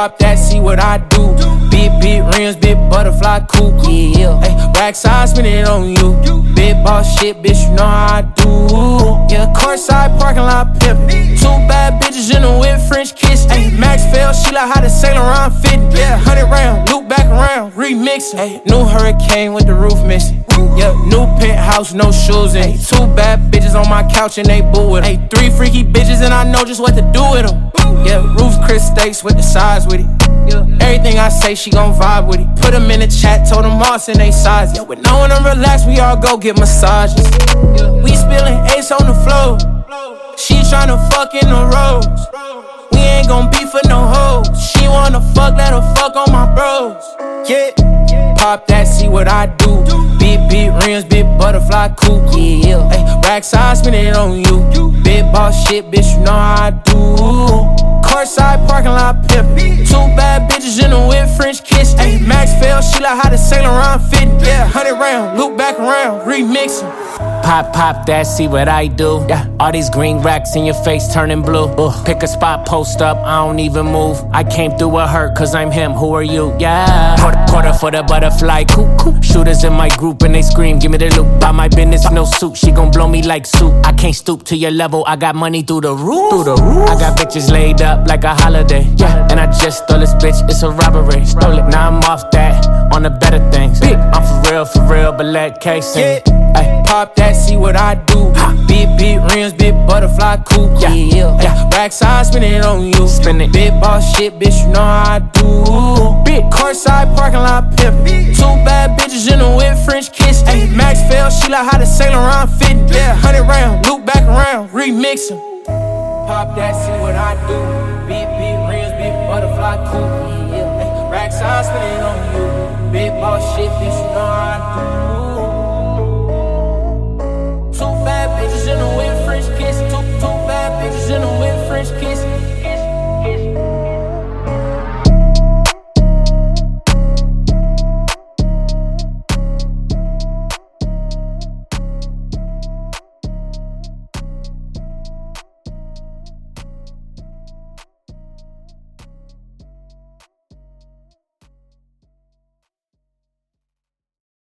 pop that, see what I do. Big, big rims, big butterfly coupe. Yeah, yeah. Ay, rack spinning it on you. Big boss shit, bitch, you know how I do. Yeah, courtside parking lot pimpin'. Two bad bitches in the whip, French kiss. Ay, Max fell, she like how the Saint Laurent fit. Yeah, 100 round, around, remixin'. Hey, new hurricane with the roof missing. Yeah, new penthouse, no shoes in. Two bad bitches on my couch and they boo with 'em. Hey, three freaky bitches and I know just what to do with them. Yeah, roof Chris steaks with the size with it. Yeah, everything I say, she gon' vibe with it. Put them in the chat, told them all send they size. Yeah, with no one to relax, we all go get massages. Yeah, we spillin' ace on the floor. She tryna fuck in the roads. We ain't gon' be for no hoes. She wanna fuck, let her fuck on my bros. Yeah, pop that, see what I do. Big, big rims, big butterfly coupe. Yeah, hey, racks I spend it on you. Big boss shit, bitch, you know how I do. Courtside parking lot pimpin'. Two bad bitches in the whip, French kiss. Hey, Max fell, she like how to Saint Laurent fit. Yeah, hundred round, loop back around, remixing. Pop, pop that, see what I do. Yeah. All these green racks in your face turning blue. Ugh. Pick a spot, post up, I don't even move. I came through a hurt, cause I'm him, who are you? Yeah. Quarter, quarter for the butterfly, coop. Shooters in my group and they scream, give me the loot. Buy my business, no suit, she gon' blow me like soup. I can't stoop to your level, I got money through the roof. Through the roof. I got bitches laid up like a holiday. Yeah. And I just stole this bitch, it's a robbery. Stole it, now I'm off that, on the better things. Big. I'm for real, for real, but let K sing. Ay, pop that, see what I do. Big, big rims, big butterfly coupe. Yeah, yeah, yeah. I spend it on you. Spin it. Big boss shit, bitch, you know how I do. Big courtside parking lot pimpin'. Two bad bitches in the whip, French kiss. Ay, Max fell, she like how to Saint Laurent fitting. Yeah, hundred round, loop back around, remixing. Pop that, see what I do. Big, big rims, big butterfly coupe. Yeah, I spend it on you. Big boss shit, bitch, you know I do.